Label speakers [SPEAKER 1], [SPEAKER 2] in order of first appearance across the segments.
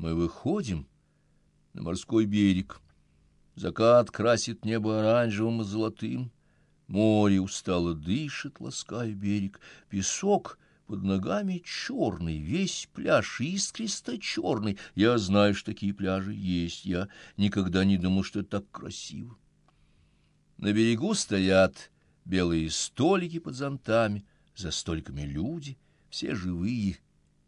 [SPEAKER 1] Мы выходим на морской берег. Закат красит небо оранжевым и золотым. Море устало дышит, лаская берег. Песок под ногами черный, весь пляж искристо-черный. Я знаю, что такие пляжи есть. Я никогда не думал, что это так красиво. На берегу стоят белые столики под зонтами, за столиками люди, все живые,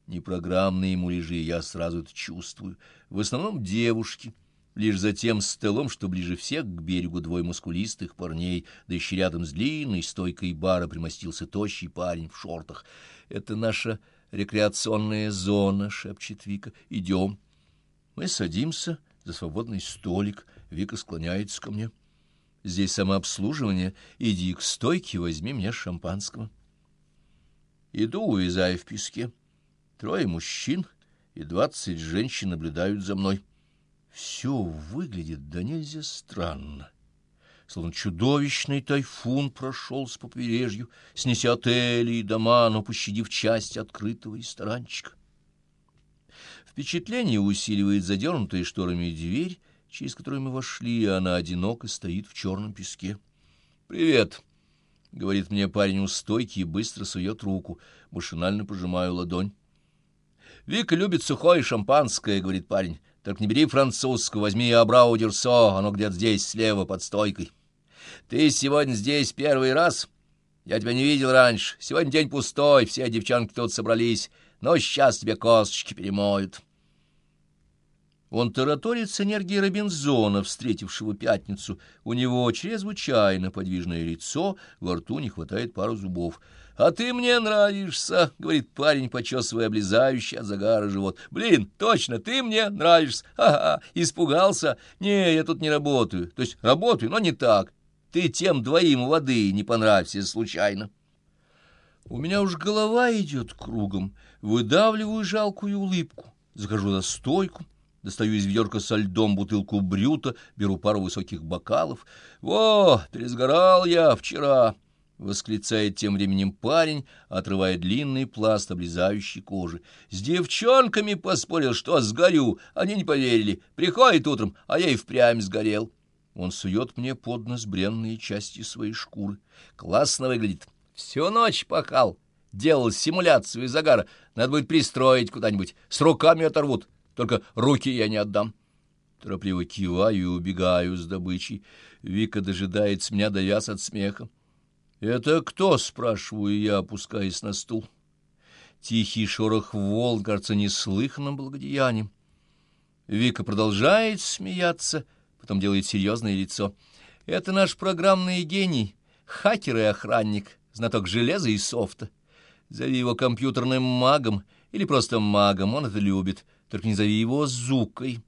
[SPEAKER 1] непрограммные муляжи, я сразу это чувствую. В основном девушки, лишь за тем столом, что ближе всех к берегу двое мускулистых парней, да еще рядом с длинной стойкой бара примостился тощий парень в шортах. «Это наша рекреационная зона», — шепчет Вика. «Идем». Мы садимся за свободный столик. Вика склоняется ко мне. Здесь самообслуживание. Иди к стойке, возьми мне шампанского. Иду, увязая в песке. Трое мужчин и двадцать женщин наблюдают за мной. Все выглядит да нельзя странно. Словно чудовищный тайфун прошелся по побережью, снеся отели и дома, но пощадив часть открытого ресторанчика. Впечатление усиливает задернутая шторами дверь, через которую мы вошли, и она одиноко стоит в черном песке. «Привет!» — говорит мне парень у стойки и быстро сует руку. Машинально пожимаю ладонь. «Вика любит сухое шампанское», — говорит парень. «Только не бери французского, возьми Абрау Дюрсо, оно где-то здесь, слева, под стойкой». «Ты сегодня здесь первый раз?» «Я тебя не видел раньше. Сегодня день пустой, все девчонки тут собрались, но сейчас тебе косточки перемоют». Он тараторит с энергией Робинзона, встретившего пятницу. У него чрезвычайно подвижное лицо, во рту не хватает пару зубов. «А ты мне нравишься», — говорит парень, почесывая облезающий от загара живот. «Блин, точно, ты мне нравишься. Ага, испугался? Не, я тут не работаю. То есть работаю, но не так. Ты тем двоим воды не понравишься случайно». У меня уж голова идет кругом. Выдавливаю жалкую улыбку. Захожу за стойку достаю из ведерка со льдом бутылку брюта, беру пару высоких бокалов. «Во, пересгорал я вчера!» — восклицает тем временем парень, отрывая длинный пласт облезающей кожи. «С девчонками поспорил, что сгорю. Они не поверили. Приходит утром, а я и впрямь сгорел». Он сует мне под нос бренные части своей шкуры. Классно выглядит. Всю ночь пахал. Делал симуляцию загара. Надо будет пристроить куда-нибудь. С руками оторвут. Только руки я не отдам. Торопливо киваю и убегаю с добычей. Вика дожидается меня, давясь от смеха. «Это кто?» — спрашиваю я, опускаясь на стул. Тихий шорох волн кажется неслыханным благодеянием. Вика продолжает смеяться, потом делает серьезное лицо. «Это наш программный гений, хакер и охранник, знаток железа и софта. Зови его компьютерным магом или просто магом, он это любит». Только не зови его Зукой.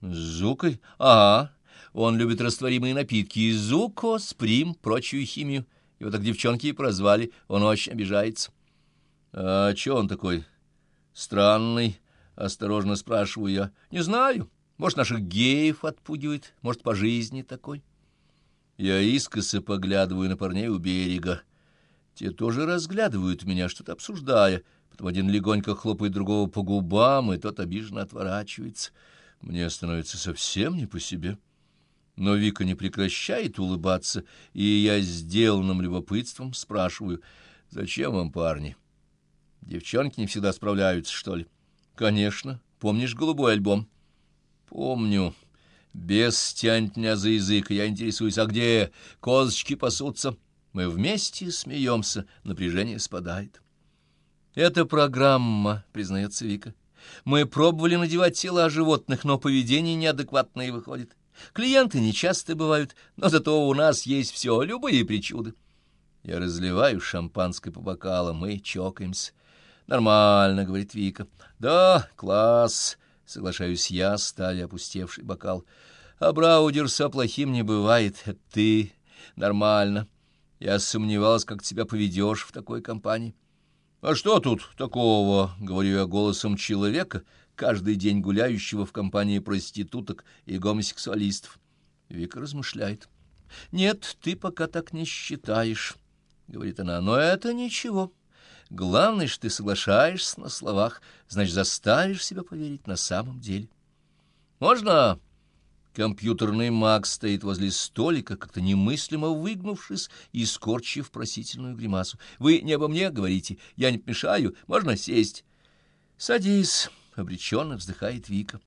[SPEAKER 1] Зукой? Ага. Он любит растворимые напитки. Зуко, сприм, прочую химию. Его так девчонки и прозвали. Он очень обижается. А че он такой? Странный. Осторожно спрашиваю я. Не знаю. Может, наших геев отпугивает. Может, по жизни такой. Я искоса поглядываю на парней у берега. Те тоже разглядывают меня, что-то обсуждая. Потом один легонько хлопает другого по губам, и тот обиженно отворачивается. Мне становится совсем не по себе. Но Вика не прекращает улыбаться, и я сделанным любопытством спрашиваю, «Зачем вам парни? Девчонки не всегда справляются, что ли?» «Конечно. Помнишь голубой альбом?» «Помню. Без тянет меня за язык, я интересуюсь, а где козочки пасутся?» Мы вместе смеемся, напряжение спадает. «Это программа», — признается Вика. «Мы пробовали надевать тела животных, но поведение неадекватное выходит. Клиенты нечасто бывают, но зато у нас есть все, любые причуды». Я разливаю шампанское по бокалам, мы чокаемся. «Нормально», — говорит Вика. «Да, класс», — соглашаюсь я, ставя опустевший бокал. «А Браудерса плохим не бывает. Это ты. Нормально. Я сомневалась, как тебя поведешь в такой компании». «А что тут такого?» — говорю я голосом человека, каждый день гуляющего в компании проституток и гомосексуалистов. Вика размышляет. «Нет, ты пока так не считаешь», — говорит она, — «но это ничего. Главное, что ты соглашаешься на словах, значит, заставишь себя поверить на самом деле. Можно... Компьютерный маг стоит возле столика, как-то немыслимо выгнувшись и скорчив просительную гримасу. «Вы не обо мне говорите, я не мешаю, можно сесть?» «Садись», — обреченно вздыхает Вика.